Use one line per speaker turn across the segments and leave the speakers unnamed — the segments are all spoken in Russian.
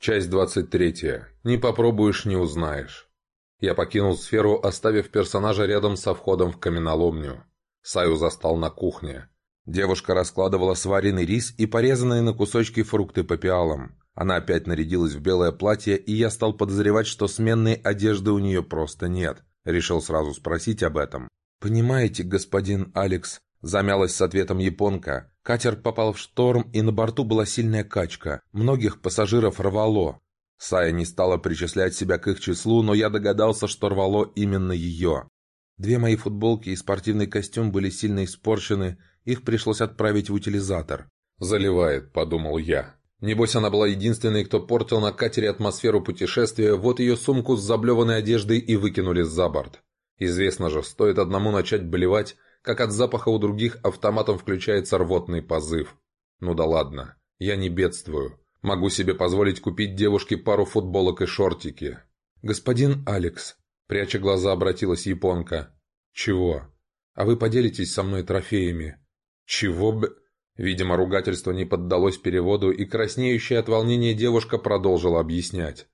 Часть 23. Не попробуешь, не узнаешь. Я покинул сферу, оставив персонажа рядом со входом в каменоломню. Саю застал на кухне. Девушка раскладывала сваренный рис и порезанные на кусочки фрукты по пиалам. Она опять нарядилась в белое платье, и я стал подозревать, что сменной одежды у нее просто нет. Решил сразу спросить об этом. «Понимаете, господин Алекс», — замялась с ответом японка, Катер попал в шторм, и на борту была сильная качка. Многих пассажиров рвало. Сая не стала причислять себя к их числу, но я догадался, что рвало именно ее. Две мои футболки и спортивный костюм были сильно испорчены, их пришлось отправить в утилизатор. «Заливает», — подумал я. Небось, она была единственной, кто портил на катере атмосферу путешествия, вот ее сумку с заблеванной одеждой и выкинули за борт. Известно же, стоит одному начать блевать, как от запаха у других автоматом включается рвотный позыв. Ну да ладно, я не бедствую. Могу себе позволить купить девушке пару футболок и шортики. «Господин Алекс», — пряча глаза, обратилась японка. «Чего? А вы поделитесь со мной трофеями?» «Чего б...» Видимо, ругательство не поддалось переводу, и краснеющая от волнения девушка продолжила объяснять.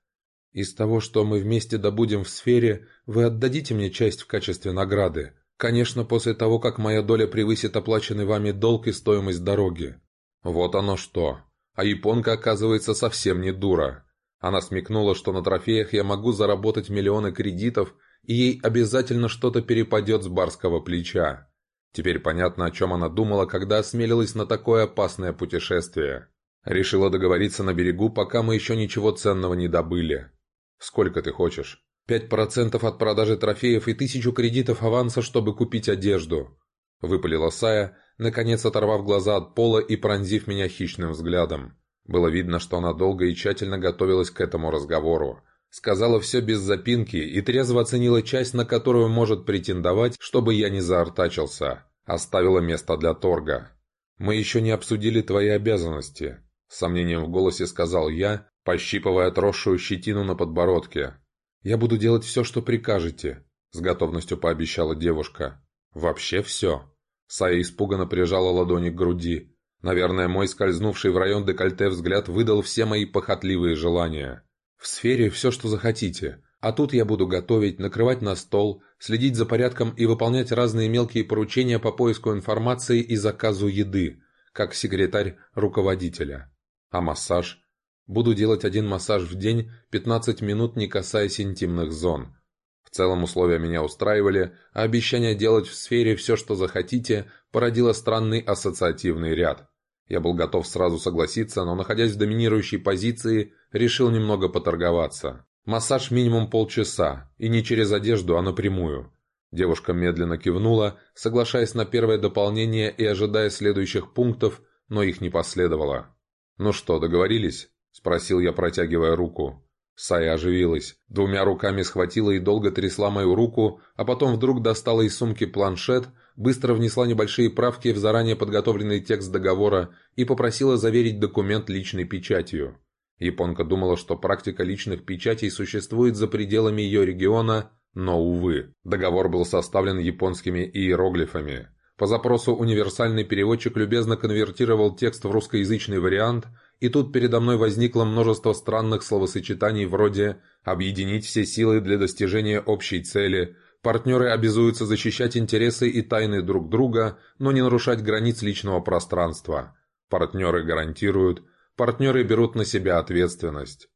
«Из того, что мы вместе добудем в сфере, вы отдадите мне часть в качестве награды. Конечно, после того, как моя доля превысит оплаченный вами долг и стоимость дороги. Вот оно что. А японка, оказывается, совсем не дура. Она смекнула, что на трофеях я могу заработать миллионы кредитов, и ей обязательно что-то перепадет с барского плеча. Теперь понятно, о чем она думала, когда осмелилась на такое опасное путешествие. Решила договориться на берегу, пока мы еще ничего ценного не добыли. «Сколько ты хочешь?» Пять процентов от продажи трофеев и тысячу кредитов аванса, чтобы купить одежду. Выпалила Сая, наконец оторвав глаза от пола и пронзив меня хищным взглядом. Было видно, что она долго и тщательно готовилась к этому разговору. Сказала все без запинки и трезво оценила часть, на которую может претендовать, чтобы я не заортачился. Оставила место для торга. «Мы еще не обсудили твои обязанности», — с сомнением в голосе сказал я, пощипывая отросшую щетину на подбородке. «Я буду делать все, что прикажете», — с готовностью пообещала девушка. «Вообще все». Сая испуганно прижала ладони к груди. Наверное, мой скользнувший в район декольте взгляд выдал все мои похотливые желания. «В сфере все, что захотите. А тут я буду готовить, накрывать на стол, следить за порядком и выполнять разные мелкие поручения по поиску информации и заказу еды, как секретарь руководителя. А массаж? Буду делать один массаж в день, 15 минут не касаясь интимных зон. В целом условия меня устраивали, а обещание делать в сфере все, что захотите, породило странный ассоциативный ряд. Я был готов сразу согласиться, но, находясь в доминирующей позиции, решил немного поторговаться. Массаж минимум полчаса, и не через одежду, а напрямую. Девушка медленно кивнула, соглашаясь на первое дополнение и ожидая следующих пунктов, но их не последовало. «Ну что, договорились?» — спросил я, протягивая руку. Сая оживилась, двумя руками схватила и долго трясла мою руку, а потом вдруг достала из сумки планшет, быстро внесла небольшие правки в заранее подготовленный текст договора и попросила заверить документ личной печатью. Японка думала, что практика личных печатей существует за пределами ее региона, но, увы, договор был составлен японскими иероглифами. По запросу универсальный переводчик любезно конвертировал текст в русскоязычный вариант – и тут передо мной возникло множество странных словосочетаний вроде «объединить все силы для достижения общей цели», «партнеры обязуются защищать интересы и тайны друг друга, но не нарушать границ личного пространства», «партнеры гарантируют», «партнеры берут на себя ответственность»,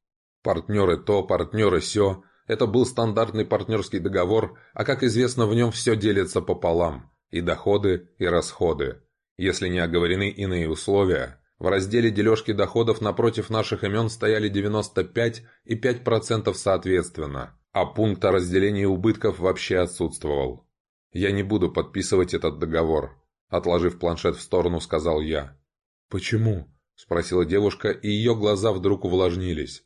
«партнеры то, партнеры сё», это был стандартный партнерский договор, а как известно в нем все делится пополам, и доходы, и расходы. Если не оговорены иные условия, в разделе дележки доходов напротив наших имен стояли 95 и 5% соответственно, а пункт о разделении убытков вообще отсутствовал. «Я не буду подписывать этот договор», – отложив планшет в сторону, сказал я. «Почему?» – спросила девушка, и ее глаза вдруг увлажнились.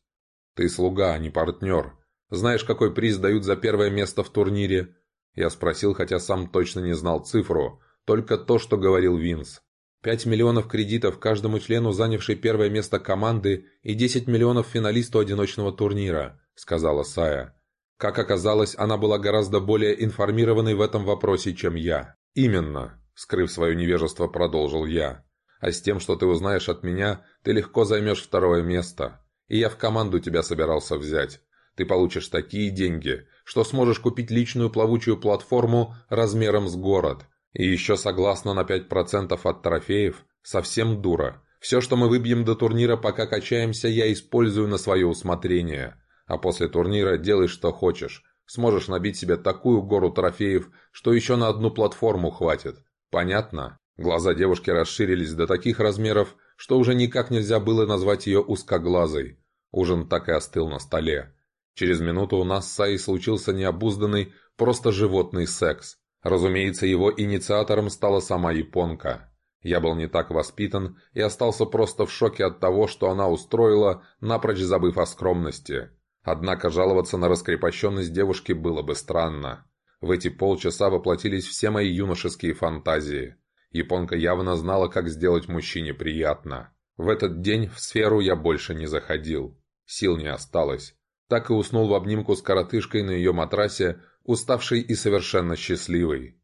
«Ты слуга, а не партнер. Знаешь, какой приз дают за первое место в турнире?» Я спросил, хотя сам точно не знал цифру, только то, что говорил Винс. Пять миллионов кредитов каждому члену, занявшей первое место команды, и 10 миллионов финалисту одиночного турнира», — сказала Сая. Как оказалось, она была гораздо более информированной в этом вопросе, чем я. «Именно», — скрыв свое невежество, продолжил я. «А с тем, что ты узнаешь от меня, ты легко займешь второе место. и я в команду тебя собирался взять. Ты получишь такие деньги, что сможешь купить личную плавучую платформу размером с город. И еще согласно на 5% от трофеев, совсем дура. Все, что мы выбьем до турнира, пока качаемся, я использую на свое усмотрение. А после турнира делай, что хочешь. Сможешь набить себе такую гору трофеев, что еще на одну платформу хватит. Понятно? Глаза девушки расширились до таких размеров, что уже никак нельзя было назвать ее узкоглазой. Ужин так и остыл на столе. Через минуту у нас с Саей случился необузданный, просто животный секс. Разумеется, его инициатором стала сама японка. Я был не так воспитан и остался просто в шоке от того, что она устроила, напрочь забыв о скромности. Однако жаловаться на раскрепощенность девушки было бы странно. В эти полчаса воплотились все мои юношеские фантазии. Японка явно знала, как сделать мужчине приятно. В этот день в сферу я больше не заходил. Сил не осталось. Так и уснул в обнимку с коротышкой на ее матрасе, уставший и совершенно счастливый.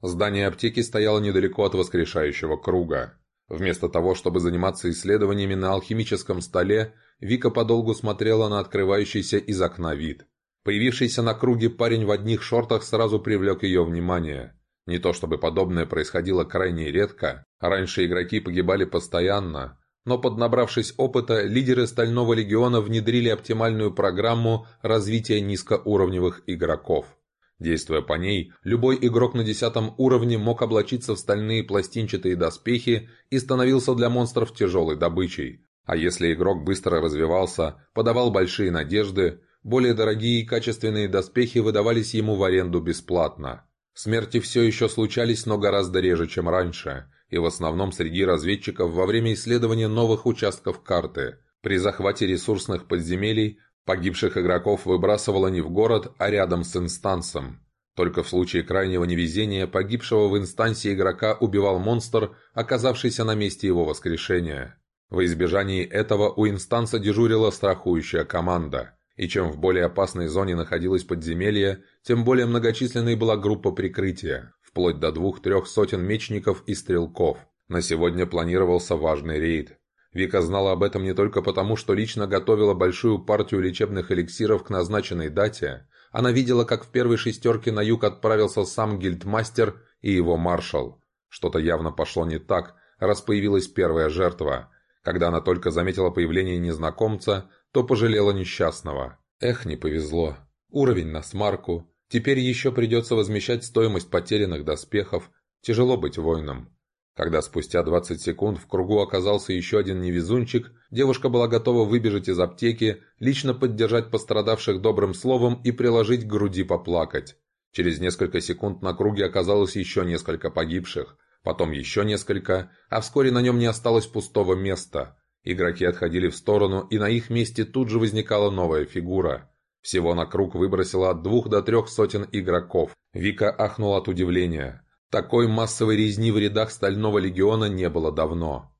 Здание аптеки стояло недалеко от воскрешающего круга. Вместо того, чтобы заниматься исследованиями на алхимическом столе, Вика подолгу смотрела на открывающийся из окна вид. Появившийся на круге парень в одних шортах сразу привлек ее внимание. Не то чтобы подобное происходило крайне редко, раньше игроки погибали постоянно, но поднабравшись опыта, лидеры Стального Легиона внедрили оптимальную программу развития низкоуровневых игроков. Действуя по ней, любой игрок на десятом уровне мог облачиться в стальные пластинчатые доспехи и становился для монстров тяжелой добычей. А если игрок быстро развивался, подавал большие надежды, более дорогие и качественные доспехи выдавались ему в аренду бесплатно. Смерти все еще случались, но гораздо реже, чем раньше, и в основном среди разведчиков во время исследования новых участков карты. При захвате ресурсных подземелий Погибших игроков выбрасывало не в город, а рядом с инстансом. Только в случае крайнего невезения погибшего в инстансе игрока убивал монстр, оказавшийся на месте его воскрешения. В избежании этого у инстанса дежурила страхующая команда. И чем в более опасной зоне находилось подземелье, тем более многочисленной была группа прикрытия, вплоть до двух-трех сотен мечников и стрелков. На сегодня планировался важный рейд. Вика знала об этом не только потому, что лично готовила большую партию лечебных эликсиров к назначенной дате. Она видела, как в первой шестерке на юг отправился сам гильдмастер и его маршал. Что-то явно пошло не так, раз появилась первая жертва. Когда она только заметила появление незнакомца, то пожалела несчастного. Эх, не повезло. Уровень на смарку. Теперь еще придется возмещать стоимость потерянных доспехов. Тяжело быть воином. Когда спустя 20 секунд в кругу оказался еще один невезунчик, девушка была готова выбежать из аптеки, лично поддержать пострадавших добрым словом и приложить к груди поплакать. Через несколько секунд на круге оказалось еще несколько погибших, потом еще несколько, а вскоре на нем не осталось пустого места. Игроки отходили в сторону, и на их месте тут же возникала новая фигура. Всего на круг выбросило от двух до трех сотен игроков. Вика ахнула от удивления. Такой массовой резни в рядах Стального Легиона не было давно.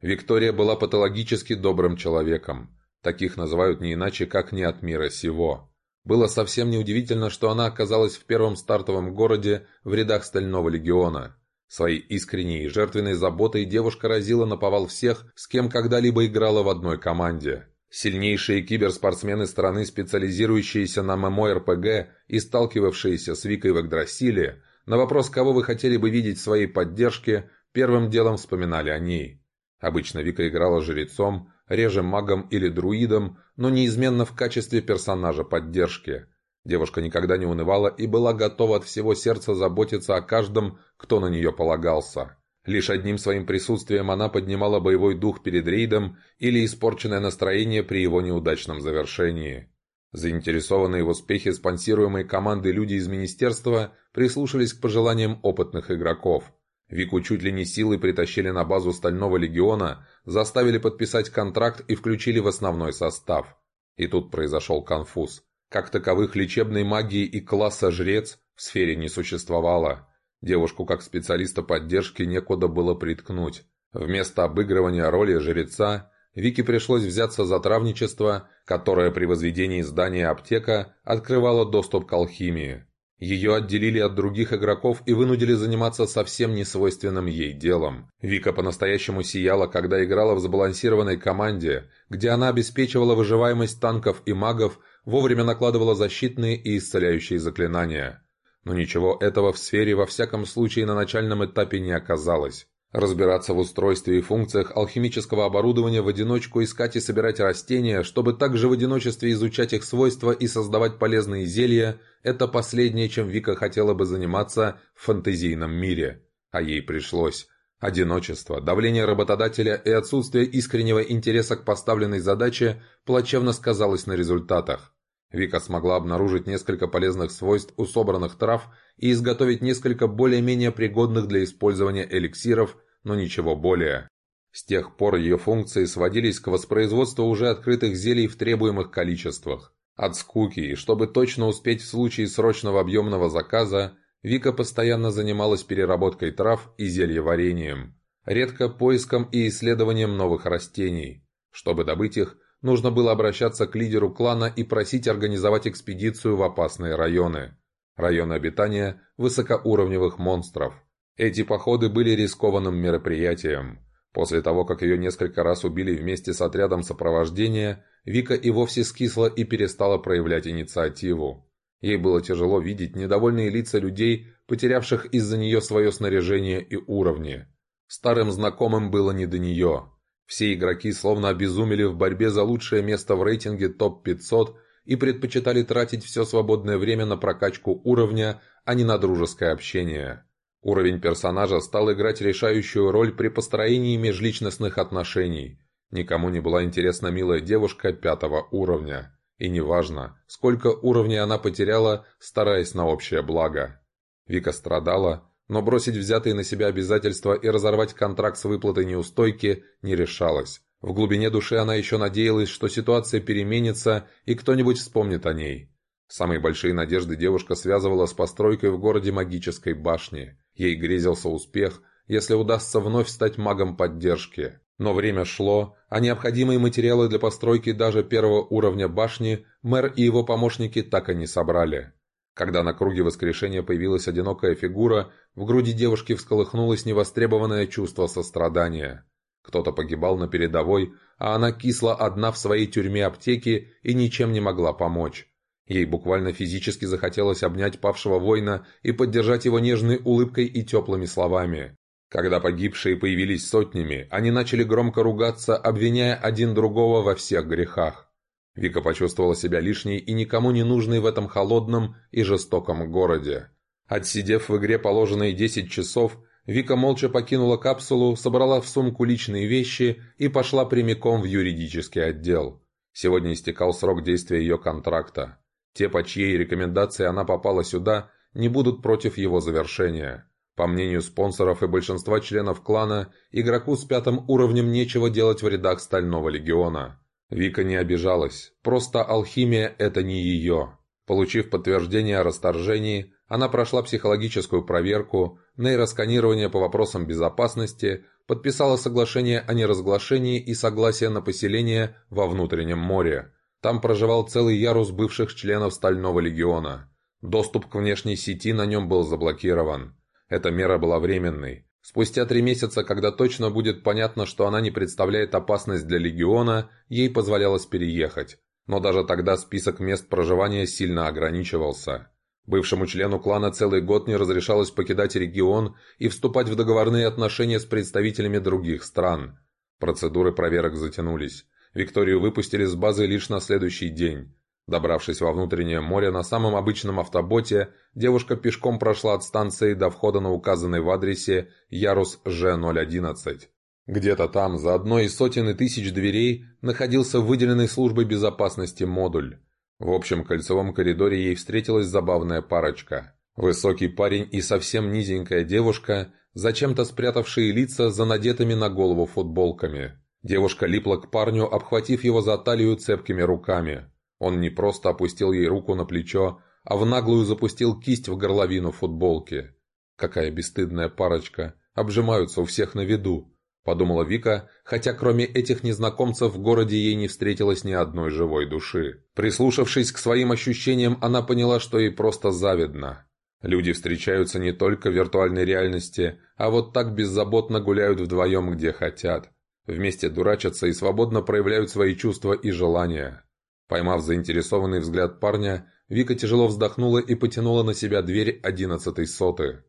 Виктория была патологически добрым человеком. Таких называют не иначе, как не от мира сего. Было совсем неудивительно, что она оказалась в первом стартовом городе в рядах Стального Легиона. Своей искренней и жертвенной заботой девушка разила на повал всех, с кем когда-либо играла в одной команде. Сильнейшие киберспортсмены страны, специализирующиеся на ММО-РПГ и сталкивавшиеся с Викой в Игдрасиле, на вопрос, кого вы хотели бы видеть в своей поддержке, первым делом вспоминали о ней. Обычно Вика играла жрецом, реже магом или друидом, но неизменно в качестве персонажа поддержки. Девушка никогда не унывала и была готова от всего сердца заботиться о каждом, кто на нее полагался. Лишь одним своим присутствием она поднимала боевой дух перед рейдом или испорченное настроение при его неудачном завершении. Заинтересованные в успехе спонсируемой команды люди из министерства прислушались к пожеланиям опытных игроков. Вику чуть ли не силой притащили на базу Стального Легиона, заставили подписать контракт и включили в основной состав. И тут произошел конфуз. Как таковых лечебной магии и класса жрец в сфере не существовало. Девушку как специалиста поддержки некуда было приткнуть. Вместо обыгрывания роли жреца, Вике пришлось взяться за травничество, которое при возведении здания аптека открывало доступ к алхимии. Ее отделили от других игроков и вынудили заниматься совсем несвойственным ей делом. Вика по-настоящему сияла, когда играла в сбалансированной команде, где она обеспечивала выживаемость танков и магов, вовремя накладывала защитные и исцеляющие заклинания. Но ничего этого в сфере во всяком случае на начальном этапе не оказалось. Разбираться в устройстве и функциях алхимического оборудования в одиночку, искать и собирать растения, чтобы также в одиночестве изучать их свойства и создавать полезные зелья – это последнее, чем Вика хотела бы заниматься в фантазийном мире. А ей пришлось. Одиночество, давление работодателя и отсутствие искреннего интереса к поставленной задаче плачевно сказалось на результатах. Вика смогла обнаружить несколько полезных свойств у собранных трав и изготовить несколько более-менее пригодных для использования эликсиров, но ничего более. С тех пор ее функции сводились к воспроизводству уже открытых зелий в требуемых количествах. От скуки и чтобы точно успеть в случае срочного объемного заказа, Вика постоянно занималась переработкой трав и зельеварением, редко поиском и исследованием новых растений. Чтобы добыть их, нужно было обращаться к лидеру клана и просить организовать экспедицию в опасные районы. Районы обитания высокоуровневых монстров. Эти походы были рискованным мероприятием. После того, как ее несколько раз убили вместе с отрядом сопровождения, Вика и вовсе скисла и перестала проявлять инициативу. Ей было тяжело видеть недовольные лица людей, потерявших из-за нее свое снаряжение и уровни. Старым знакомым было не до нее. Все игроки словно обезумели в борьбе за лучшее место в рейтинге ТОП-500 и предпочитали тратить все свободное время на прокачку уровня, а не на дружеское общение. Уровень персонажа стал играть решающую роль при построении межличностных отношений. Никому не была интересна милая девушка пятого уровня. И неважно, сколько уровней она потеряла, стараясь на общее благо. Вика страдала, но бросить взятые на себя обязательства и разорвать контракт с выплатой неустойки не решалась. В глубине души она еще надеялась, что ситуация переменится и кто-нибудь вспомнит о ней. Самые большие надежды девушка связывала с постройкой в городе магической башни. Ей грезился успех, если удастся вновь стать магом поддержки. Но время шло, а необходимые материалы для постройки даже первого уровня башни мэр и его помощники так и не собрали. Когда на круге воскрешения появилась одинокая фигура, в груди девушки всколыхнулось невостребованное чувство сострадания. Кто-то погибал на передовой, а она кисла одна в своей тюрьме аптеки и ничем не могла помочь. Ей буквально физически захотелось обнять павшего воина и поддержать его нежной улыбкой и теплыми словами. Когда погибшие появились сотнями, они начали громко ругаться, обвиняя один другого во всех грехах. Вика почувствовала себя лишней и никому не нужной в этом холодном и жестоком городе. Отсидев в игре положенные 10 часов, Вика молча покинула капсулу, собрала в сумку личные вещи и пошла прямиком в юридический отдел. Сегодня истекал срок действия ее контракта. Те, по чьей рекомендации она попала сюда, не будут против его завершения. По мнению спонсоров и большинства членов клана, игроку с пятым уровнем нечего делать в рядах Стального Легиона. Вика не обижалась, просто алхимия – это не ее. Получив подтверждение о расторжении, она прошла психологическую проверку, нейросканирование по вопросам безопасности, подписала соглашение о неразглашении и согласие на поселение во внутреннем море. Там проживал целый ярус бывших членов Стального Легиона. Доступ к внешней сети на нем был заблокирован. Эта мера была временной. Спустя три месяца, когда точно будет понятно, что она не представляет опасность для Легиона, ей позволялось переехать. Но даже тогда список мест проживания сильно ограничивался. Бывшему члену клана целый год не разрешалось покидать регион и вступать в договорные отношения с представителями других стран. Процедуры проверок затянулись. Викторию выпустили с базы лишь на следующий день. Добравшись во внутреннее море на самом обычном автоботе, девушка пешком прошла от станции до входа на указанный в адресе Ярус Ж-011. Где-то там, за одной из сотен и тысяч дверей, находился выделенный службой безопасности модуль. В общем кольцевом коридоре ей встретилась забавная парочка. Высокий парень и совсем низенькая девушка, зачем-то спрятавшие лица за надетыми на голову футболками. Девушка липла к парню, обхватив его за талию цепкими руками. Он не просто опустил ей руку на плечо, а в наглую запустил кисть в горловину футболки. Какая бесстыдная парочка, обжимаются у всех на виду, подумала Вика, хотя кроме этих незнакомцев в городе ей не встретилось ни одной живой души. Прислушавшись к своим ощущениям, она поняла, что ей просто завидно. Люди встречаются не только в виртуальной реальности, а вот так беззаботно гуляют вдвоем где хотят. Вместе дурачатся и свободно проявляют свои чувства и желания. Поймав заинтересованный взгляд парня, Вика тяжело вздохнула и потянула на себя дверь одиннадцатой соты.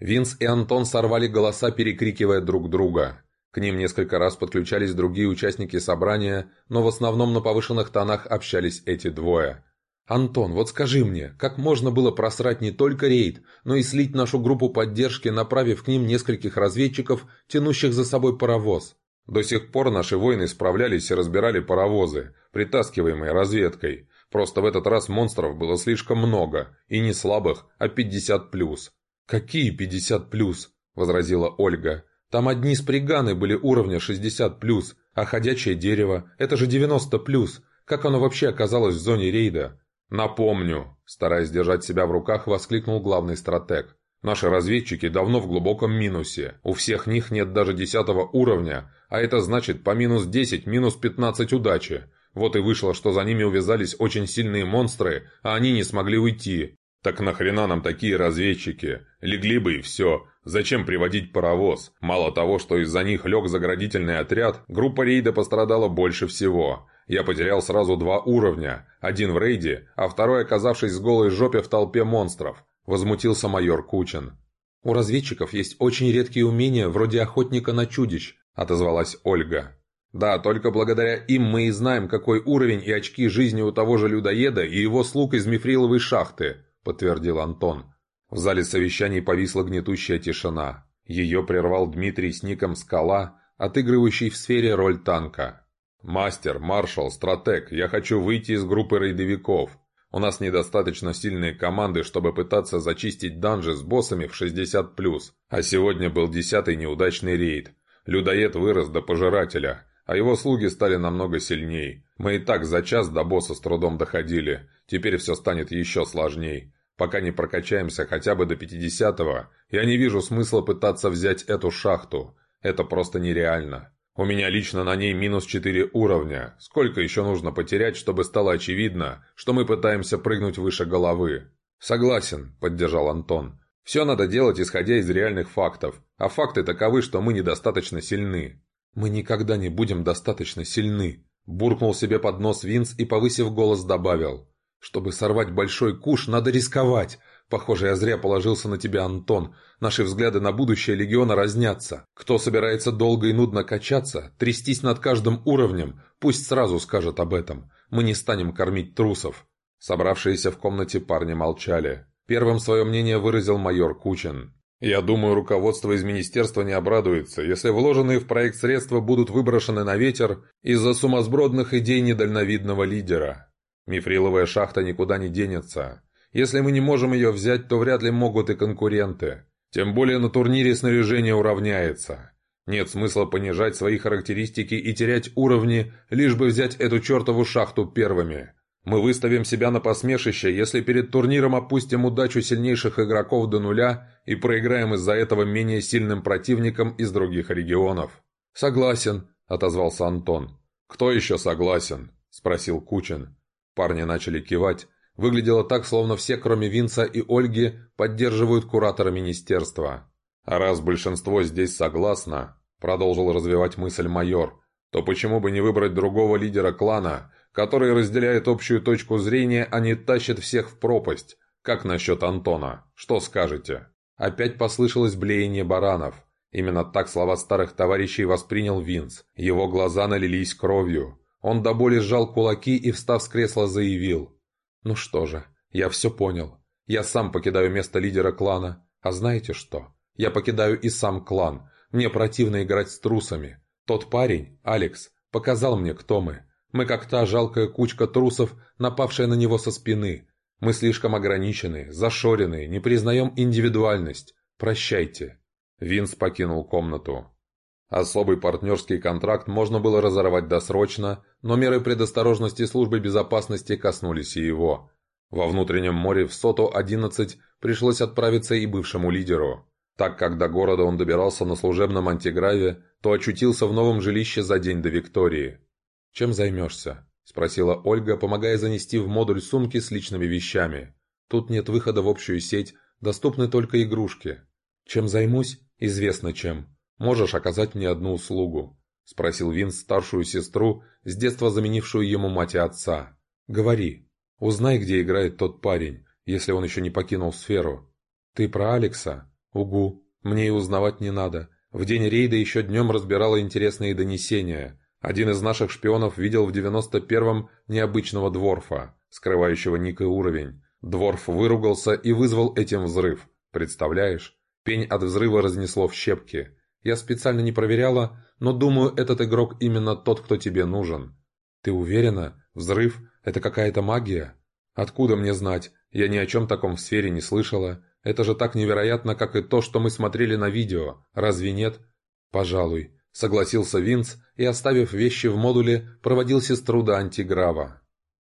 Винс и Антон сорвали голоса, перекрикивая друг друга. К ним несколько раз подключались другие участники собрания, но в основном на повышенных тонах общались эти двое. «Антон, вот скажи мне, как можно было просрать не только рейд, но и слить нашу группу поддержки, направив к ним нескольких разведчиков, тянущих за собой паровоз?» До сих пор наши воины справлялись и разбирали паровозы, притаскиваемые разведкой. Просто в этот раз монстров было слишком много, и не слабых, а 50+. «Какие 50+,» – возразила Ольга. «Там одни сприганы были уровня 60+, а ходячее дерево – это же 90+. Как оно вообще оказалось в зоне рейда?» «Напомню», – стараясь держать себя в руках, воскликнул главный стратег. «Наши разведчики давно в глубоком минусе. У всех них нет даже десятого уровня, а это значит по минус 10, минус 15 удачи. Вот и вышло, что за ними увязались очень сильные монстры, а они не смогли уйти. «Так нахрена нам такие разведчики? Легли бы и все. Зачем приводить паровоз? Мало того, что из-за них лег заградительный отряд, группа рейда пострадала больше всего. Я потерял сразу два уровня. Один в рейде, а второй оказавшись с голой жопе в толпе монстров», – возмутился майор Кучин. «У разведчиков есть очень редкие умения, вроде охотника на чудищ», – отозвалась Ольга. «Да, только благодаря им мы и знаем, какой уровень и очки жизни у того же людоеда и его слуг из мифриловой шахты», – подтвердил Антон. В зале совещаний повисла гнетущая тишина. Ее прервал Дмитрий с ником «Скала», отыгрывающий в сфере роль танка. «Мастер, маршал, стратег, я хочу выйти из группы рейдовиков. У нас недостаточно сильные команды, чтобы пытаться зачистить данжи с боссами в 60+, а сегодня был десятый неудачный рейд. Людоед вырос до пожирателя, а его слуги стали намного сильней. Мы и так за час до босса с трудом доходили, теперь все станет еще сложней. Пока не прокачаемся хотя бы до 50-го, я не вижу смысла пытаться взять эту шахту. Это просто нереально. У меня лично на ней минус 4 уровня. Сколько еще нужно потерять, чтобы стало очевидно, что мы пытаемся прыгнуть выше головы? Согласен, поддержал Антон. Все надо делать, исходя из реальных фактов. А факты таковы, что мы недостаточно сильны. «Мы никогда не будем достаточно сильны», – буркнул себе под нос Винс и, повысив голос, добавил. «Чтобы сорвать большой куш, надо рисковать. Похоже, я зря положился на тебя, Антон. Наши взгляды на будущее Легиона разнятся. Кто собирается долго и нудно качаться, трястись над каждым уровнем, пусть сразу скажет об этом. Мы не станем кормить трусов». Собравшиеся в комнате парни молчали. Первым свое мнение выразил майор Кучин. Я думаю, руководство из министерства не обрадуется, если вложенные в проект средства будут выброшены на ветер из-за сумасбродных идей недальновидного лидера. Мифриловая шахта никуда не денется. Если мы не можем ее взять, то вряд ли могут и конкуренты. Тем более на турнире снаряжение уравняется. Нет смысла понижать свои характеристики и терять уровни, лишь бы взять эту чертову шахту первыми. Мы выставим себя на посмешище, если перед турниром опустим удачу сильнейших игроков до нуля и проиграем из-за этого менее сильным противникам из других регионов. «Согласен», — отозвался Антон. «Кто еще согласен?» — спросил Кучин. Парни начали кивать. Выглядело так, словно все, кроме Винца и Ольги, поддерживают куратора министерства. «А раз большинство здесь согласно», — продолжил развивать мысль майор, «то почему бы не выбрать другого лидера клана, который разделяет общую точку зрения, а не тащит всех в пропасть. Как насчет Антона? Что скажете?» Опять послышалось блеяние баранов. Именно так слова старых товарищей воспринял Винс. Его глаза налились кровью. Он до боли сжал кулаки и, встав с кресла, заявил. «Ну что же, я все понял. Я сам покидаю место лидера клана. А знаете что? Я покидаю и сам клан. Мне противно играть с трусами. Тот парень, Алекс, показал мне, кто мы. Мы как та жалкая кучка трусов, напавшая на него со спины. Мы слишком ограничены, зашорены, не признаем индивидуальность. Прощайте». Винс покинул комнату. Особый партнерский контракт можно было разорвать досрочно, но меры предосторожности службы безопасности коснулись и его. Во внутреннем море в Сото-11 пришлось отправиться и бывшему лидеру. Так как до города он добирался на служебном антиграве, то очутился в новом жилище за день до Виктории. «Чем займешься?» – спросила Ольга, помогая занести в модуль сумки с личными вещами. Тут нет выхода в общую сеть, доступны только игрушки. Чем займусь? Известно чем. Можешь оказать мне одну услугу?» — спросил Винс старшую сестру, с детства заменившую ему мать и отца. «Говори. Узнай, где играет тот парень, если он еще не покинул сферу. Ты про Алекса? Угу. Мне и узнавать не надо. В день рейда еще днем разбирала интересные донесения. Один из наших шпионов видел в 91-м необычного дворфа, скрывающего ник и уровень. Дворф выругался и вызвал этим взрыв. Представляешь? Пень от взрыва разнесло в щепки. Я специально не проверяла, но думаю, этот игрок именно тот, кто тебе нужен. Ты уверена? Взрыв – это какая-то магия? Откуда мне знать? Я ни о чем таком в сфере не слышала. Это же так невероятно, как и то, что мы смотрели на видео. Разве нет? Пожалуй. Согласился Винс и, оставив вещи в модуле, проводил сестру до антиграва.